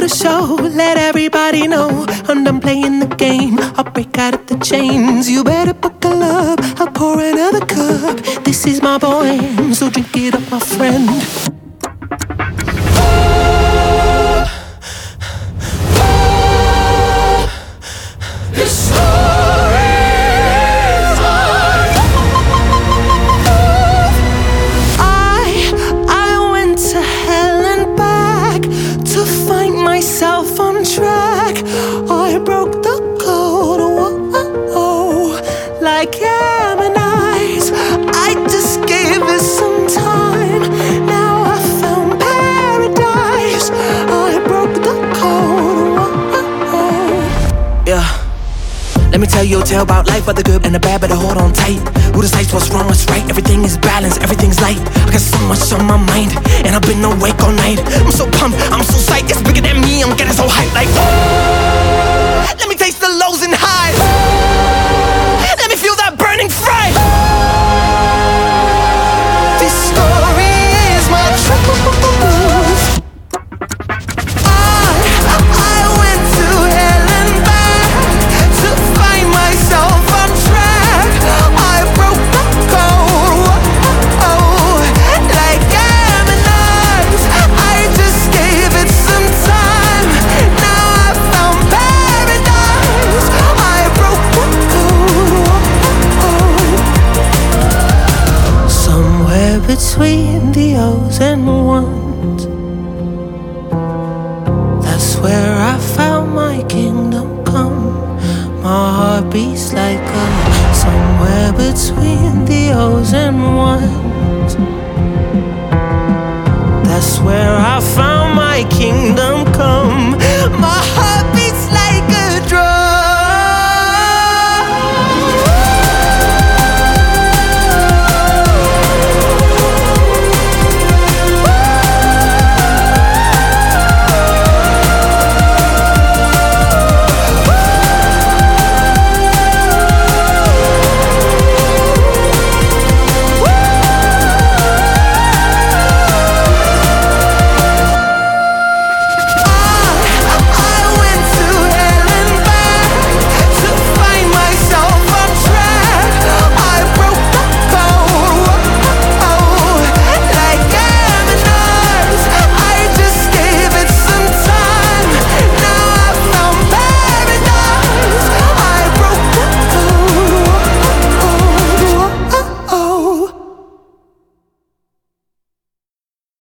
the show, let everybody know I'm done playing the game. I'll break out of the chains. You better buckle up, I'll pour another cup. This is my boy, so drink it up, my friend. Tell you a tale about life, but the good and the bad, better hold on tight. Who decides what's wrong, what's right? Everything is balanced, everything's light. I got so much on my mind, and I've been awake all night. I'm so pumped, between the O's and ones. That's where I found my kingdom come. My heart beats like a somewhere between the O's and ones.